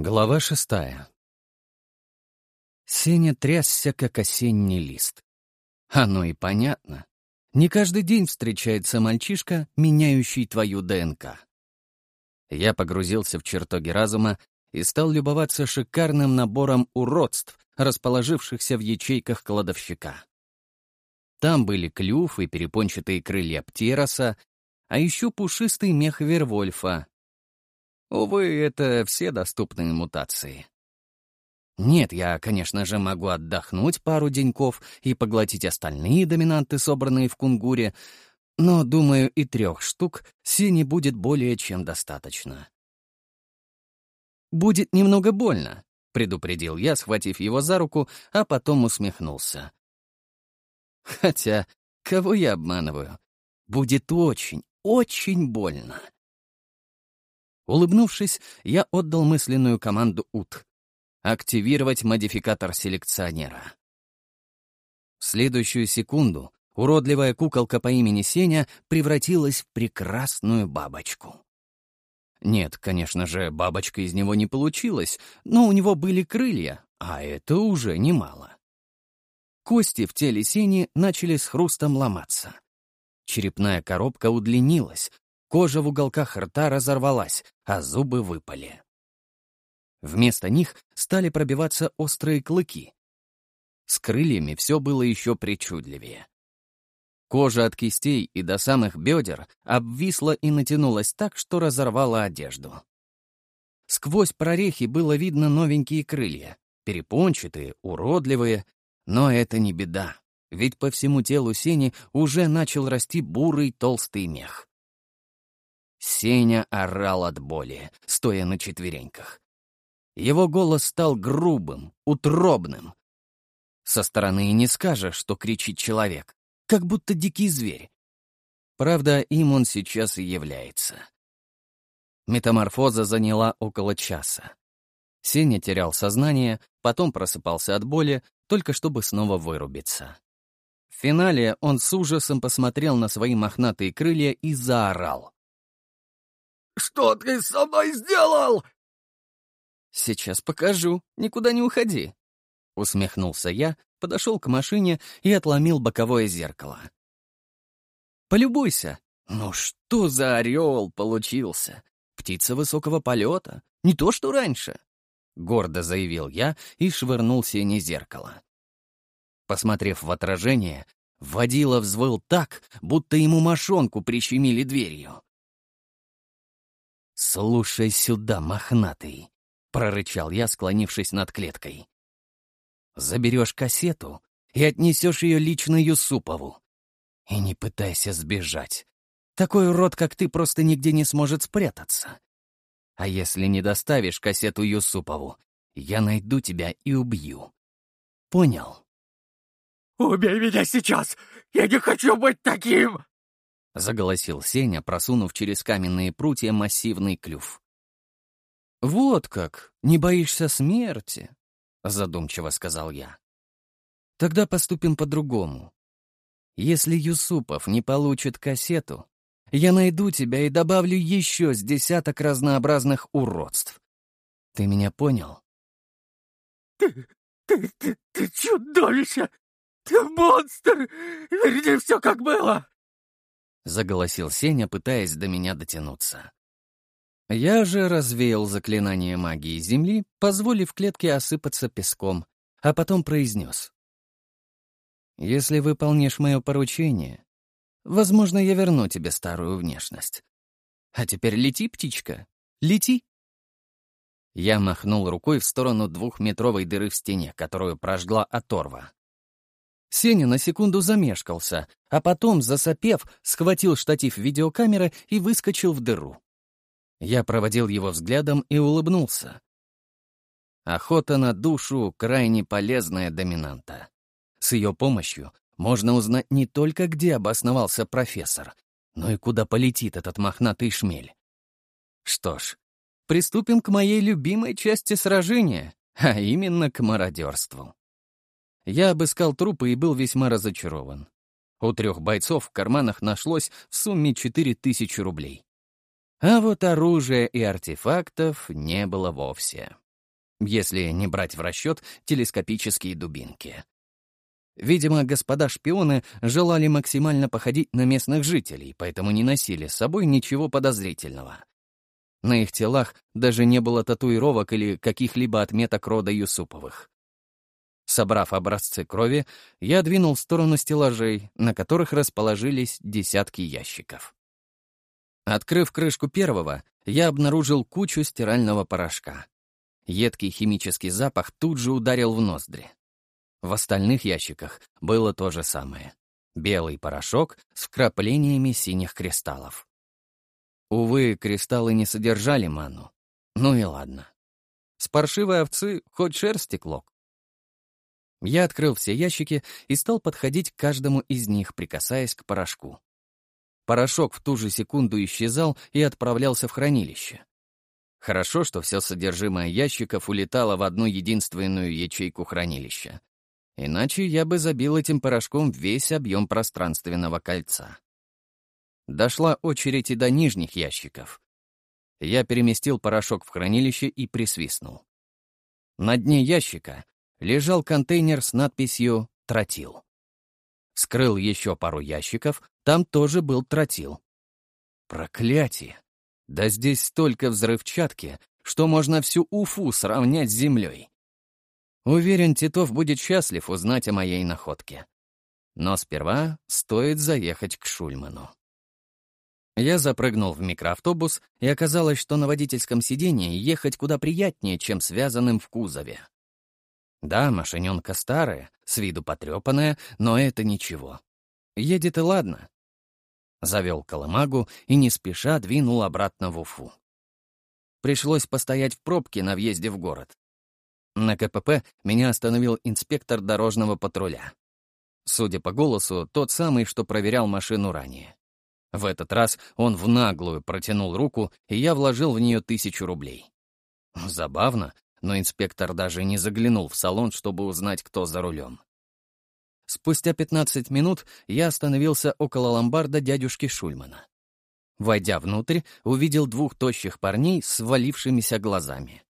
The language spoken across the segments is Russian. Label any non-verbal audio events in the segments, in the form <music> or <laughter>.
Глава шестая. Сеня трясся, как осенний лист. Оно и понятно. Не каждый день встречается мальчишка, меняющий твою ДНК. Я погрузился в чертоги разума и стал любоваться шикарным набором уродств, расположившихся в ячейках кладовщика. Там были клюв и перепончатые крылья птероса, а еще пушистый мех Вервольфа, Увы, это все доступные мутации. Нет, я, конечно же, могу отдохнуть пару деньков и поглотить остальные доминанты, собранные в кунгуре, но, думаю, и трех штук сини будет более чем достаточно. «Будет немного больно», — предупредил я, схватив его за руку, а потом усмехнулся. «Хотя, кого я обманываю? Будет очень, очень больно». Улыбнувшись, я отдал мысленную команду УТ. Активировать модификатор селекционера. В следующую секунду уродливая куколка по имени Сеня превратилась в прекрасную бабочку. Нет, конечно же, бабочка из него не получилась, но у него были крылья, а это уже немало. Кости в теле Сени начали с хрустом ломаться. Черепная коробка удлинилась, Кожа в уголках рта разорвалась, а зубы выпали. Вместо них стали пробиваться острые клыки. С крыльями все было еще причудливее. Кожа от кистей и до самых бедер обвисла и натянулась так, что разорвала одежду. Сквозь прорехи было видно новенькие крылья, перепончатые, уродливые, но это не беда, ведь по всему телу Сени уже начал расти бурый толстый мех. Сеня орал от боли, стоя на четвереньках. Его голос стал грубым, утробным. Со стороны и не скажешь, что кричит человек, как будто дикий зверь. Правда, им он сейчас и является. Метаморфоза заняла около часа. Сеня терял сознание, потом просыпался от боли, только чтобы снова вырубиться. В финале он с ужасом посмотрел на свои мохнатые крылья и заорал. Что ты со мной сделал?» «Сейчас покажу, никуда не уходи», — усмехнулся я, подошел к машине и отломил боковое зеркало. «Полюбуйся, ну что за орел получился? Птица высокого полета, не то что раньше!» Гордо заявил я и швырнул синее зеркало. Посмотрев в отражение, водила взвыл так, будто ему мошонку прищемили дверью. «Слушай сюда, мохнатый!» — прорычал я, склонившись над клеткой. «Заберешь кассету и отнесешь ее лично Юсупову. И не пытайся сбежать. Такой урод, как ты, просто нигде не сможет спрятаться. А если не доставишь кассету Юсупову, я найду тебя и убью. Понял?» «Убей меня сейчас! Я не хочу быть таким!» — заголосил Сеня, просунув через каменные прутья массивный клюв. «Вот как! Не боишься смерти?» — задумчиво сказал я. «Тогда поступим по-другому. Если Юсупов не получит кассету, я найду тебя и добавлю еще с десяток разнообразных уродств. Ты меня понял?» «Ты... ты... ты... ты чудовище! Ты монстр! Верни все, как было!» — заголосил Сеня, пытаясь до меня дотянуться. Я же развеял заклинание магии земли, позволив клетке осыпаться песком, а потом произнес. «Если выполнишь мое поручение, возможно, я верну тебе старую внешность. А теперь лети, птичка, лети!» Я махнул рукой в сторону двухметровой дыры в стене, которую прожгла оторва. Сеня на секунду замешкался, а потом, засопев, схватил штатив видеокамеры и выскочил в дыру. Я проводил его взглядом и улыбнулся. Охота на душу — крайне полезная доминанта. С ее помощью можно узнать не только, где обосновался профессор, но и куда полетит этот мохнатый шмель. Что ж, приступим к моей любимой части сражения, а именно к мародерству. Я обыскал трупы и был весьма разочарован. У трех бойцов в карманах нашлось в сумме 4000 рублей. А вот оружия и артефактов не было вовсе. Если не брать в расчет телескопические дубинки. Видимо, господа шпионы желали максимально походить на местных жителей, поэтому не носили с собой ничего подозрительного. На их телах даже не было татуировок или каких-либо отметок рода Юсуповых. Собрав образцы крови, я двинул в сторону стеллажей, на которых расположились десятки ящиков. Открыв крышку первого, я обнаружил кучу стирального порошка. Едкий химический запах тут же ударил в ноздри. В остальных ящиках было то же самое. Белый порошок с вкраплениями синих кристаллов. Увы, кристаллы не содержали ману. Ну и ладно. С паршивой овцы хоть шерсти клок. Я открыл все ящики и стал подходить к каждому из них, прикасаясь к порошку. Порошок в ту же секунду исчезал и отправлялся в хранилище. Хорошо, что все содержимое ящиков улетало в одну единственную ячейку хранилища. Иначе я бы забил этим порошком весь объем пространственного кольца. Дошла очередь и до нижних ящиков. Я переместил порошок в хранилище и присвистнул. На дне ящика лежал контейнер с надписью «Тротил». Скрыл еще пару ящиков, там тоже был тротил. Проклятие! Да здесь столько взрывчатки, что можно всю Уфу сравнять с землей. Уверен, Титов будет счастлив узнать о моей находке. Но сперва стоит заехать к Шульману. Я запрыгнул в микроавтобус, и оказалось, что на водительском сидении ехать куда приятнее, чем связанным в кузове. Да, машиненка старая, с виду потрепанная, но это ничего. Едет и ладно. Завел коломагу и не спеша двинул обратно в Уфу. Пришлось постоять в пробке на въезде в город. На КПП меня остановил инспектор дорожного патруля. Судя по голосу, тот самый, что проверял машину ранее. В этот раз он в наглую протянул руку, и я вложил в нее тысячу рублей. Забавно, но инспектор даже не заглянул в салон, чтобы узнать, кто за рулем. Спустя 15 минут я остановился около ломбарда дядюшки Шульмана. Войдя внутрь, увидел двух тощих парней с валившимися глазами.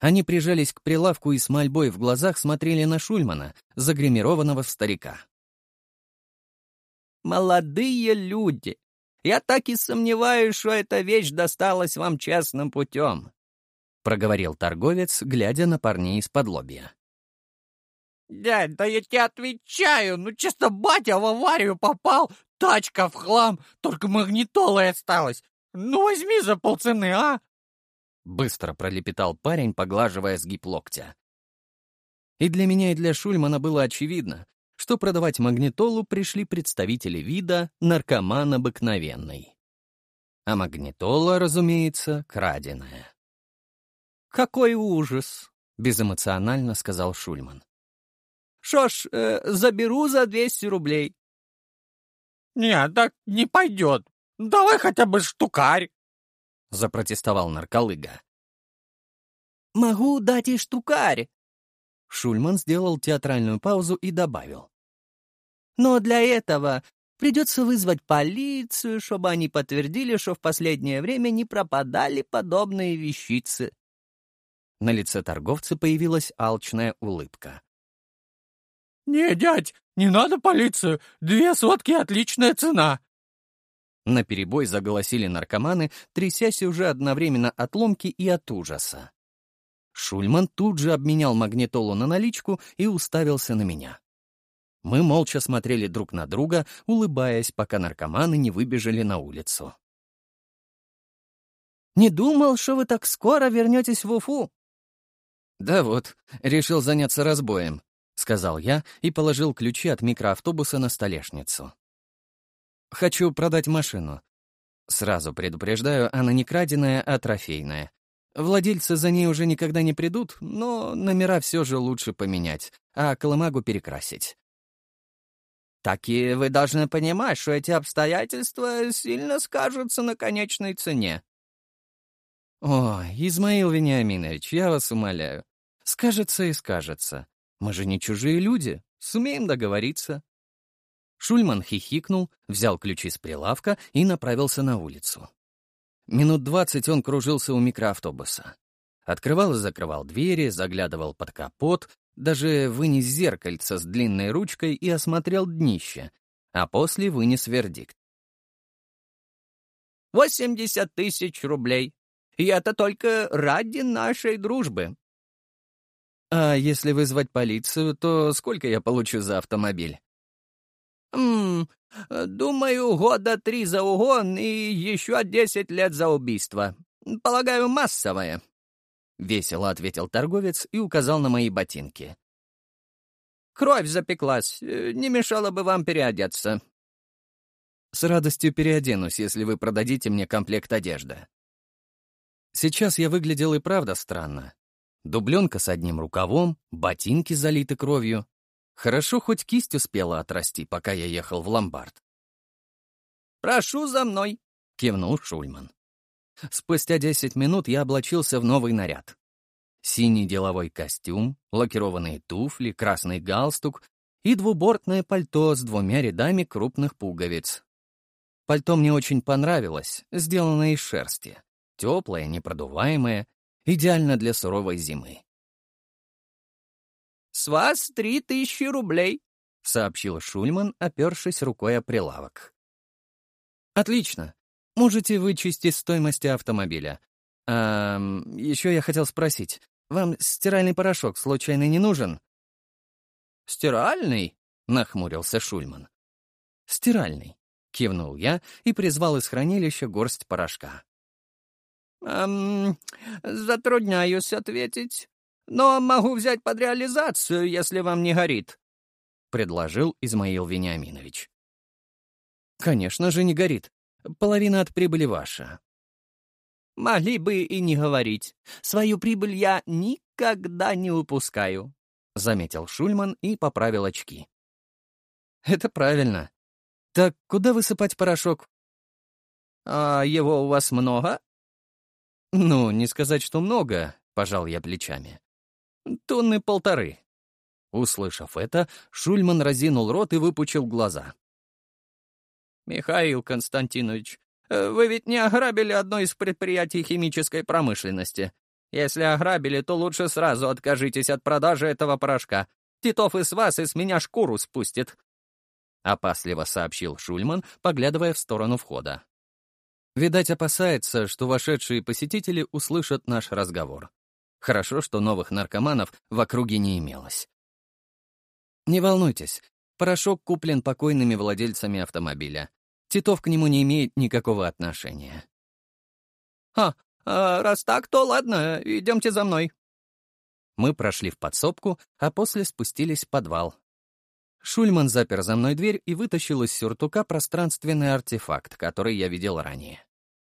Они прижались к прилавку и с мольбой в глазах смотрели на Шульмана, загримированного старика. «Молодые люди! Я так и сомневаюсь, что эта вещь досталась вам честным путем. — проговорил торговец, глядя на парней из-под лобья. «Дядь, да я тебе отвечаю, ну чисто батя в аварию попал, тачка в хлам, только магнитолой осталась. Ну возьми за полцены, а!» Быстро пролепетал парень, поглаживая сгиб локтя. И для меня, и для Шульмана было очевидно, что продавать магнитолу пришли представители вида наркоман обыкновенный. А магнитола, разумеется, краденая. «Какой ужас!» — безэмоционально сказал Шульман. «Шо ж, э, заберу за 200 рублей». «Нет, так не пойдет. Давай хотя бы штукарь!» — запротестовал нарколыга. «Могу дать и штукарь!» Шульман сделал театральную паузу и добавил. «Но для этого Придется вызвать полицию, чтобы они подтвердили, что в последнее время не пропадали подобные вещицы. На лице торговца появилась алчная улыбка. «Не, дядь, не надо полицию! Две сотки — отличная цена!» На перебой заголосили наркоманы, трясясь уже одновременно от ломки и от ужаса. Шульман тут же обменял магнитолу на наличку и уставился на меня. Мы молча смотрели друг на друга, улыбаясь, пока наркоманы не выбежали на улицу. «Не думал, что вы так скоро вернетесь в Уфу», «Да вот, решил заняться разбоем», — сказал я и положил ключи от микроавтобуса на столешницу. «Хочу продать машину. Сразу предупреждаю, она не краденая, а трофейная. Владельцы за ней уже никогда не придут, но номера все же лучше поменять, а колымагу перекрасить». «Такие вы должны понимать, что эти обстоятельства сильно скажутся на конечной цене», «О, Измаил Вениаминович, я вас умоляю. Скажется и скажется. Мы же не чужие люди, сумеем договориться». Шульман хихикнул, взял ключи с прилавка и направился на улицу. Минут двадцать он кружился у микроавтобуса. Открывал и закрывал двери, заглядывал под капот, даже вынес зеркальце с длинной ручкой и осмотрел днище, а после вынес вердикт. «Восемьдесят тысяч рублей!» И это только ради нашей дружбы. А если вызвать полицию, то сколько я получу за автомобиль? Ммм, думаю, года три за угон и еще десять лет за убийство. Полагаю, массовое. Весело ответил торговец и указал на мои ботинки. Кровь запеклась, э, не мешало бы вам переодеться. С радостью переоденусь, если вы продадите мне комплект одежды. Сейчас я выглядел и правда странно. Дубленка с одним рукавом, ботинки залиты кровью. Хорошо, хоть кисть успела отрасти, пока я ехал в ломбард. «Прошу за мной!» — кивнул Шульман. Спустя десять минут я облачился в новый наряд. Синий деловой костюм, лакированные туфли, красный галстук и двубортное пальто с двумя рядами крупных пуговиц. Пальто мне очень понравилось, сделанное из шерсти. Теплое, непродуваемое, идеально для суровой зимы. «С вас три тысячи рублей», — сообщил Шульман, опершись рукой о прилавок. «Отлично. Можете вычесть из стоимости автомобиля. А еще я хотел спросить, вам стиральный порошок случайно не нужен?» «Стиральный?» — нахмурился Шульман. «Стиральный», — кивнул я и призвал из хранилища горсть порошка эм, затрудняюсь ответить, но могу взять под реализацию, если вам не горит», — предложил Измаил Вениаминович. «Конечно же не горит. Половина от прибыли ваша». «Могли бы и не говорить. Свою прибыль я никогда не упускаю», — заметил Шульман и поправил очки. «Это правильно. Так куда высыпать порошок?» «А его у вас много?» «Ну, не сказать, что много», — пожал я плечами. «Тонны полторы». Услышав это, Шульман разинул рот и выпучил глаза. «Михаил Константинович, э, вы ведь не ограбили одно из предприятий химической промышленности. Если ограбили, то лучше сразу откажитесь от продажи этого порошка. Титов из вас и с меня шкуру спустит», — опасливо сообщил Шульман, поглядывая в сторону входа. Видать, опасается, что вошедшие посетители услышат наш разговор. Хорошо, что новых наркоманов в округе не имелось. Не волнуйтесь, порошок куплен покойными владельцами автомобиля. Титов к нему не имеет никакого отношения. «А, а раз так, то ладно, идемте за мной». Мы прошли в подсобку, а после спустились в подвал, Шульман запер за мной дверь и вытащил из сюртука пространственный артефакт, который я видел ранее.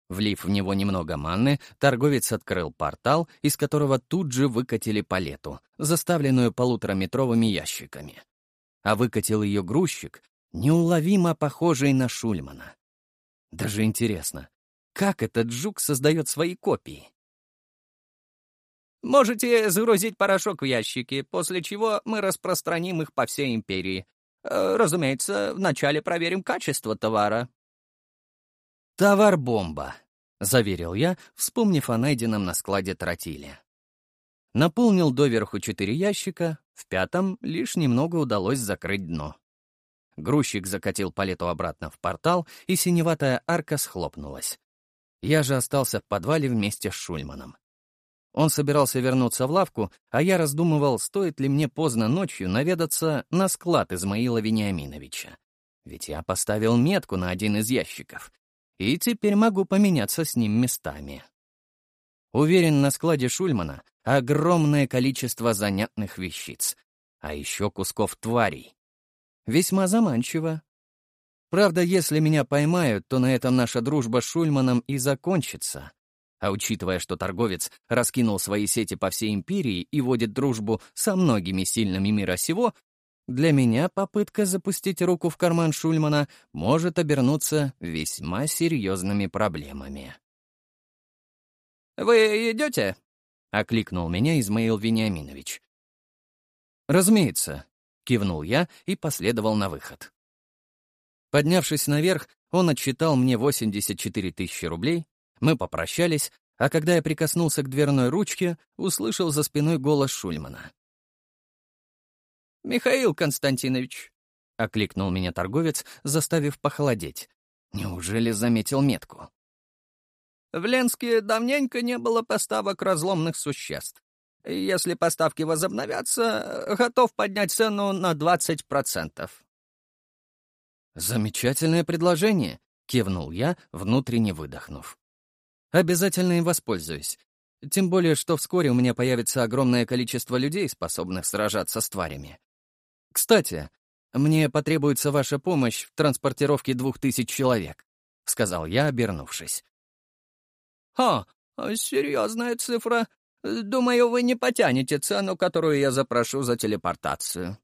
Влив в него немного манны, торговец открыл портал, из которого тут же выкатили палету, заставленную полутораметровыми ящиками. А выкатил ее грузчик, неуловимо похожий на Шульмана. Даже интересно, как этот жук создает свои копии? Можете загрузить порошок в ящики, после чего мы распространим их по всей империи. Э, разумеется, вначале проверим качество товара». «Товар-бомба», — заверил я, вспомнив о найденном на складе тротиле. Наполнил доверху четыре ящика, в пятом лишь немного удалось закрыть дно. Грузчик закатил палету обратно в портал, и синеватая арка схлопнулась. Я же остался в подвале вместе с Шульманом. Он собирался вернуться в лавку, а я раздумывал, стоит ли мне поздно ночью наведаться на склад Измаила Вениаминовича. Ведь я поставил метку на один из ящиков, и теперь могу поменяться с ним местами. Уверен, на складе Шульмана огромное количество занятных вещиц, а еще кусков тварей. Весьма заманчиво. Правда, если меня поймают, то на этом наша дружба с Шульманом и закончится. А учитывая, что торговец раскинул свои сети по всей империи и водит дружбу со многими сильными мира сего, для меня попытка запустить руку в карман Шульмана может обернуться весьма серьезными проблемами. «Вы идете?» — окликнул меня Измаил Вениаминович. «Разумеется», — кивнул я и последовал на выход. Поднявшись наверх, он отчитал мне 84 тысячи рублей, мы попрощались, а когда я прикоснулся к дверной ручке, услышал за спиной голос Шульмана. «Михаил Константинович!» — окликнул меня торговец, заставив похолодеть. Неужели заметил метку? «В Ленске давненько не было поставок разломных существ. Если поставки возобновятся, готов поднять цену на 20%. «Замечательное предложение», — кивнул я, внутренне выдохнув. Обязательно им воспользуюсь. Тем более, что вскоре у меня появится огромное количество людей, способных сражаться с тварями. Кстати, мне потребуется ваша помощь в транспортировке двух тысяч человек», — сказал я, обернувшись. «Ха, серьезная цифра. Думаю, вы не потянете цену, которую я запрошу за телепортацию».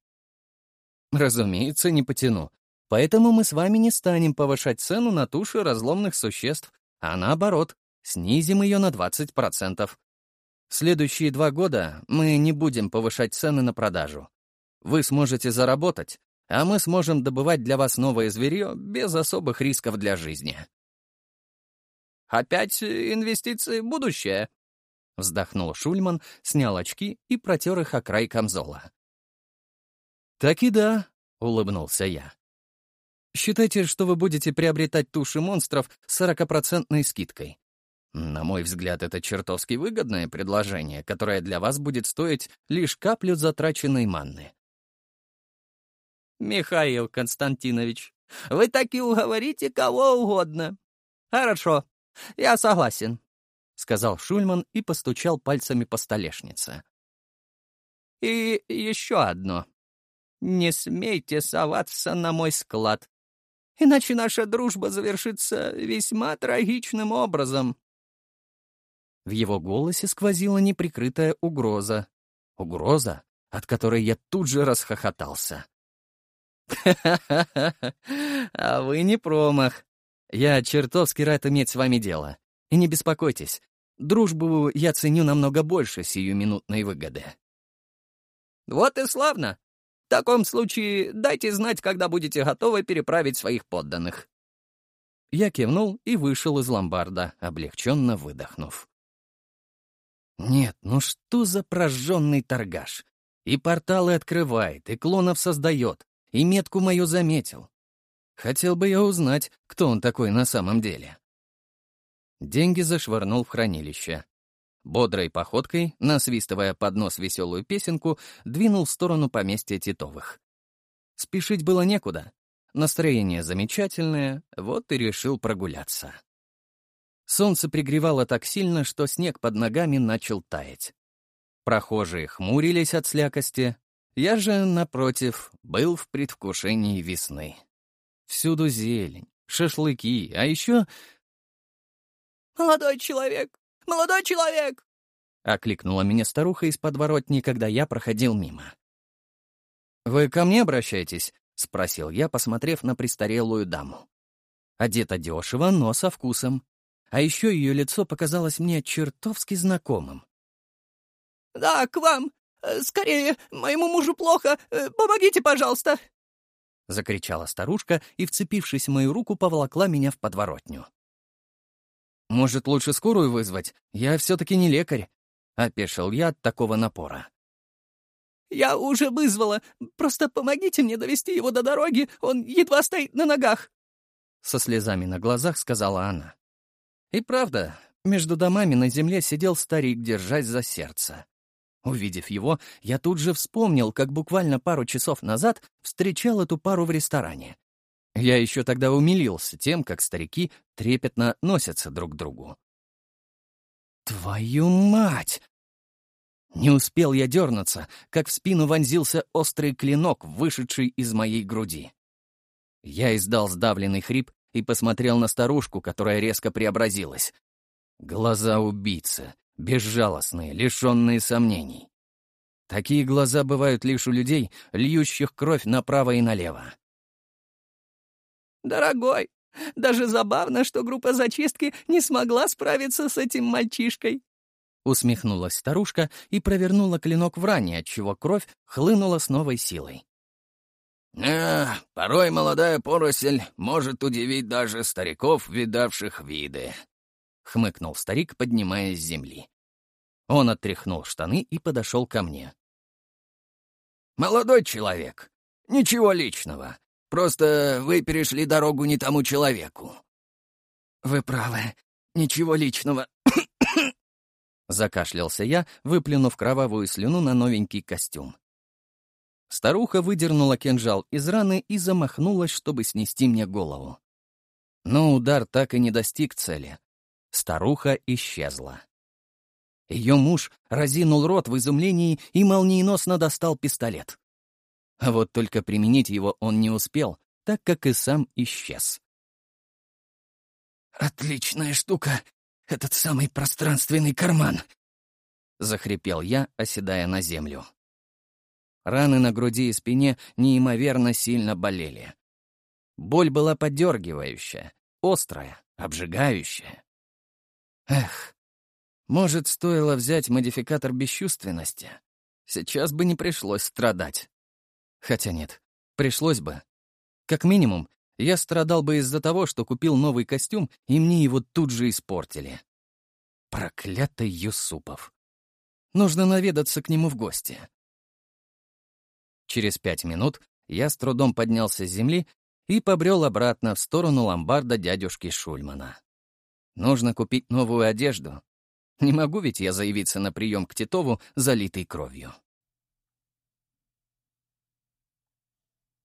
«Разумеется, не потяну. Поэтому мы с вами не станем повышать цену на туши разломных существ, а наоборот, снизим ее на 20%. В следующие два года мы не будем повышать цены на продажу. Вы сможете заработать, а мы сможем добывать для вас новое зверье без особых рисков для жизни. «Опять инвестиции в будущее», — вздохнул Шульман, снял очки и протер их о край камзола. «Так и да», — улыбнулся я. Считайте, что вы будете приобретать туши монстров с 40% скидкой. На мой взгляд, это чертовски выгодное предложение, которое для вас будет стоить лишь каплю затраченной манны. «Михаил Константинович, вы таки уговорите кого угодно. Хорошо, я согласен», — сказал Шульман и постучал пальцами по столешнице. «И еще одно. Не смейте соваться на мой склад, иначе наша дружба завершится весьма трагичным образом». В его голосе сквозила неприкрытая угроза. Угроза, от которой я тут же расхохотался. «Ха-ха-ха! <laughs> А вы не промах! Я чертовски рад иметь с вами дело. И не беспокойтесь, дружбу я ценю намного больше сиюминутной выгоды». «Вот и славно! В таком случае дайте знать, когда будете готовы переправить своих подданных». Я кивнул и вышел из ломбарда, облегченно выдохнув. Нет, ну что за прожженный торгаш? И порталы открывает, и клонов создает, и метку мою заметил. Хотел бы я узнать, кто он такой на самом деле. Деньги зашвырнул в хранилище. Бодрой походкой, насвистывая под нос веселую песенку, двинул в сторону поместья Титовых. Спешить было некуда. Настроение замечательное, вот и решил прогуляться. Солнце пригревало так сильно, что снег под ногами начал таять. Прохожие хмурились от слякости. Я же, напротив, был в предвкушении весны. Всюду зелень, шашлыки, а еще... «Молодой человек! Молодой человек!» — окликнула меня старуха из подворотни, когда я проходил мимо. «Вы ко мне обращаетесь?» — спросил я, посмотрев на престарелую даму. Одета дешево, но со вкусом. А еще ее лицо показалось мне чертовски знакомым. «Да, к вам! Э, скорее! Моему мужу плохо! Э, помогите, пожалуйста!» Закричала старушка и, вцепившись в мою руку, поволокла меня в подворотню. «Может, лучше скорую вызвать? Я все-таки не лекарь!» — опешил я от такого напора. «Я уже вызвала. Просто помогите мне довести его до дороги, он едва стоит на ногах!» Со слезами на глазах сказала она. И правда, между домами на земле сидел старик, держась за сердце. Увидев его, я тут же вспомнил, как буквально пару часов назад встречал эту пару в ресторане. Я еще тогда умилился тем, как старики трепетно носятся друг к другу. «Твою мать!» Не успел я дернуться, как в спину вонзился острый клинок, вышедший из моей груди. Я издал сдавленный хрип и посмотрел на старушку, которая резко преобразилась. Глаза убийцы, безжалостные, лишенные сомнений. Такие глаза бывают лишь у людей, льющих кровь направо и налево. «Дорогой, даже забавно, что группа зачистки не смогла справиться с этим мальчишкой», Усмехнулась старушка и провернула клинок в ране, отчего кровь хлынула с новой силой. «Да, порой молодая поросель может удивить даже стариков, видавших виды», — хмыкнул старик, поднимаясь с земли. Он отряхнул штаны и подошел ко мне. «Молодой человек, ничего личного. Просто вы перешли дорогу не тому человеку». «Вы правы, ничего личного». <coughs> Закашлялся я, выплюнув кровавую слюну на новенький костюм. Старуха выдернула кинжал из раны и замахнулась, чтобы снести мне голову. Но удар так и не достиг цели. Старуха исчезла. Ее муж разинул рот в изумлении и молниеносно достал пистолет. А вот только применить его он не успел, так как и сам исчез. «Отличная штука, этот самый пространственный карман!» — захрипел я, оседая на землю. Раны на груди и спине неимоверно сильно болели. Боль была подергивающая, острая, обжигающая. Эх, может, стоило взять модификатор бесчувственности? Сейчас бы не пришлось страдать. Хотя нет, пришлось бы. Как минимум, я страдал бы из-за того, что купил новый костюм, и мне его тут же испортили. Проклятый Юсупов. Нужно наведаться к нему в гости. Через пять минут я с трудом поднялся с земли и побрел обратно в сторону ломбарда дядюшки Шульмана. Нужно купить новую одежду. Не могу ведь я заявиться на прием к Титову, залитой кровью.